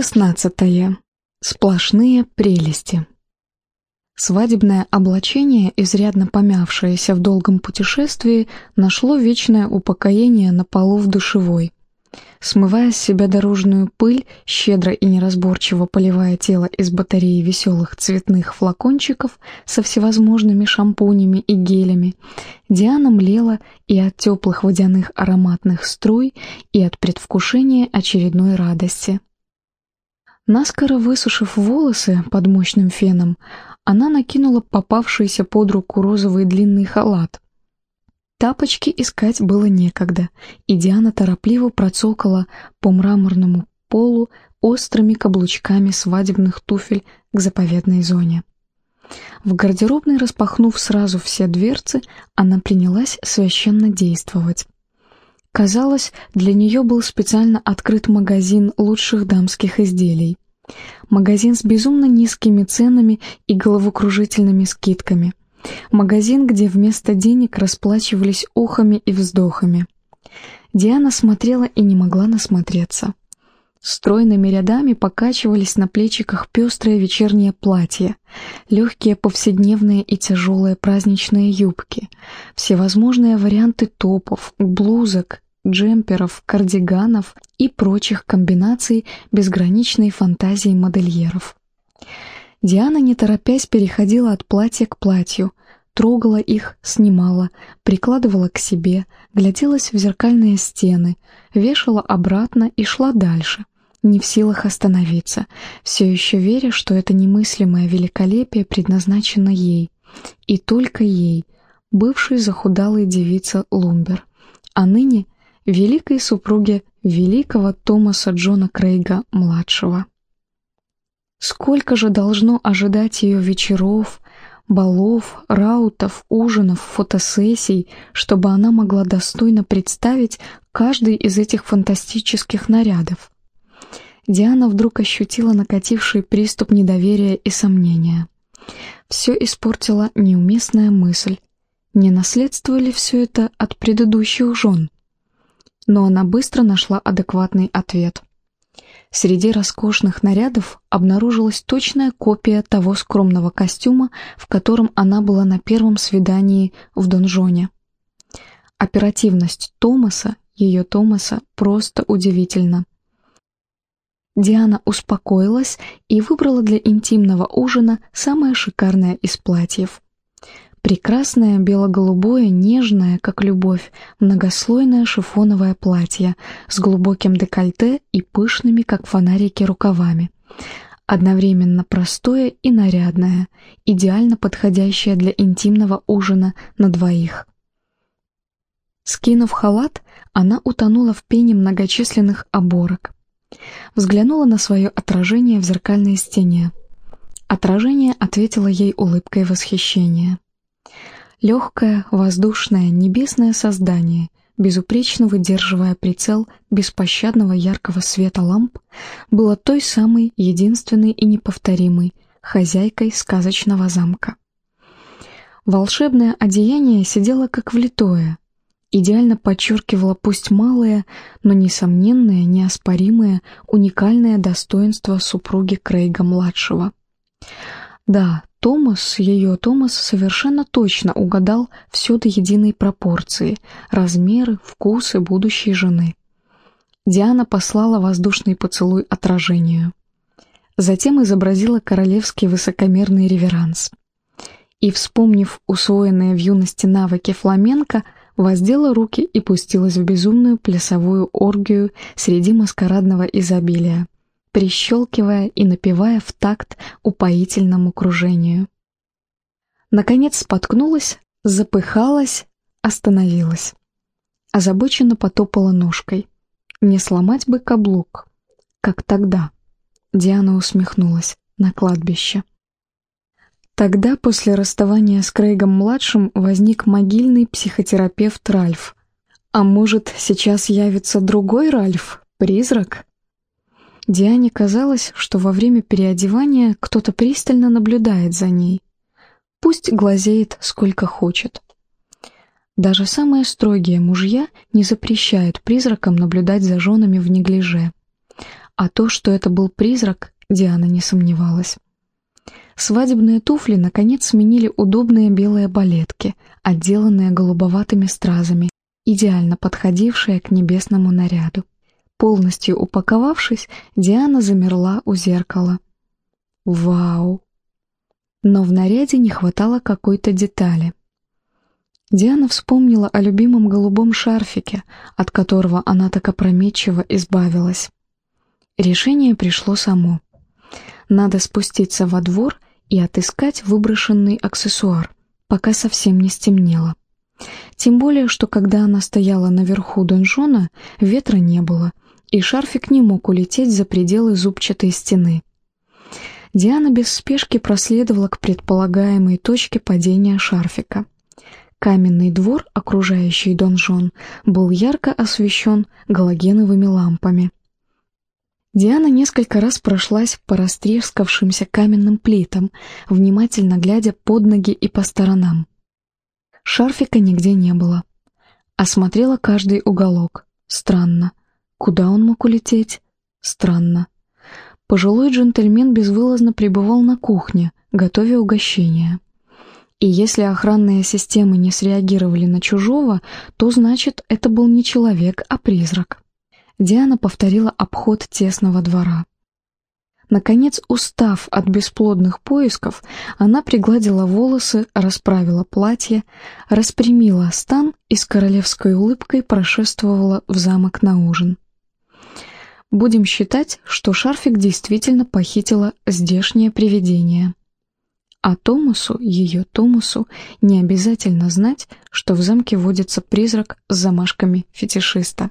Шестнадцатое. Сплошные прелести. Свадебное облачение, изрядно помявшееся в долгом путешествии, нашло вечное упокоение на полу в душевой. Смывая с себя дорожную пыль, щедро и неразборчиво поливая тело из батареи веселых цветных флакончиков со всевозможными шампунями и гелями, Диана млела и от теплых водяных ароматных струй, и от предвкушения очередной радости. Наскоро высушив волосы под мощным феном, она накинула попавшийся под руку розовый длинный халат. Тапочки искать было некогда, и Диана торопливо процокала по мраморному полу острыми каблучками свадебных туфель к заповедной зоне. В гардеробной, распахнув сразу все дверцы, она принялась священно действовать. Казалось, для нее был специально открыт магазин лучших дамских изделий. Магазин с безумно низкими ценами и головокружительными скидками. Магазин, где вместо денег расплачивались ухами и вздохами. Диана смотрела и не могла насмотреться. Стройными рядами покачивались на плечиках пестрые вечерние платья, легкие повседневные и тяжелые праздничные юбки, всевозможные варианты топов, блузок, джемперов, кардиганов и прочих комбинаций безграничной фантазии модельеров. Диана, не торопясь, переходила от платья к платью, трогала их, снимала, прикладывала к себе, гляделась в зеркальные стены, вешала обратно и шла дальше, не в силах остановиться, все еще веря, что это немыслимое великолепие предназначено ей, и только ей, бывшей захудалой девице Лумбер, а ныне — великой супруге великого Томаса Джона Крейга-младшего. Сколько же должно ожидать ее вечеров, балов, раутов, ужинов, фотосессий, чтобы она могла достойно представить каждый из этих фантастических нарядов. Диана вдруг ощутила накативший приступ недоверия и сомнения. Все испортила неуместная мысль. Не наследство ли все это от предыдущих жен? Но она быстро нашла адекватный ответ. Среди роскошных нарядов обнаружилась точная копия того скромного костюма, в котором она была на первом свидании в донжоне. Оперативность Томаса, ее Томаса, просто удивительна. Диана успокоилась и выбрала для интимного ужина самое шикарное из платьев. Прекрасное бело-голубое, нежное, как любовь, многослойное шифоновое платье с глубоким декольте и пышными, как фонарики, рукавами. Одновременно простое и нарядное, идеально подходящее для интимного ужина на двоих. Скинув халат, она утонула в пене многочисленных оборок. Взглянула на свое отражение в зеркальной стене. Отражение ответило ей улыбкой восхищения. Легкое, воздушное, небесное создание, безупречно выдерживая прицел беспощадного яркого света ламп, было той самой единственной и неповторимой хозяйкой сказочного замка. Волшебное одеяние сидело как влитое, идеально подчеркивало пусть малое, но несомненное, неоспоримое, уникальное достоинство супруги Крейга-младшего. Да, Томас, ее Томас, совершенно точно угадал все до единой пропорции, размеры, вкусы будущей жены. Диана послала воздушный поцелуй отражению. Затем изобразила королевский высокомерный реверанс. И, вспомнив усвоенные в юности навыки фламенко, воздела руки и пустилась в безумную плясовую оргию среди маскарадного изобилия прищелкивая и напевая в такт упоительному кружению. Наконец споткнулась, запыхалась, остановилась. Озабоченно потопала ножкой. Не сломать бы каблук, как тогда. Диана усмехнулась на кладбище. Тогда, после расставания с Крейгом-младшим, возник могильный психотерапевт Ральф. А может, сейчас явится другой Ральф, призрак? Диане казалось, что во время переодевания кто-то пристально наблюдает за ней. Пусть глазеет сколько хочет. Даже самые строгие мужья не запрещают призракам наблюдать за женами в неглиже. А то, что это был призрак, Диана не сомневалась. Свадебные туфли, наконец, сменили удобные белые балетки, отделанные голубоватыми стразами, идеально подходившие к небесному наряду. Полностью упаковавшись, Диана замерла у зеркала. Вау! Но в наряде не хватало какой-то детали. Диана вспомнила о любимом голубом шарфике, от которого она так опрометчиво избавилась. Решение пришло само. Надо спуститься во двор и отыскать выброшенный аксессуар, пока совсем не стемнело. Тем более, что когда она стояла наверху донжона, ветра не было, и шарфик не мог улететь за пределы зубчатой стены. Диана без спешки проследовала к предполагаемой точке падения шарфика. Каменный двор, окружающий донжон, был ярко освещен галогеновыми лампами. Диана несколько раз прошлась по растрескавшимся каменным плитам, внимательно глядя под ноги и по сторонам. Шарфика нигде не было. Осмотрела каждый уголок. Странно. Куда он мог улететь? Странно. Пожилой джентльмен безвылазно пребывал на кухне, готовя угощение. И если охранные системы не среагировали на чужого, то значит, это был не человек, а призрак. Диана повторила обход тесного двора. Наконец, устав от бесплодных поисков, она пригладила волосы, расправила платье, распрямила стан и с королевской улыбкой прошествовала в замок на ужин. Будем считать, что шарфик действительно похитило здешнее привидение. А Томасу, ее Томасу, не обязательно знать, что в замке водится призрак с замашками фетишиста.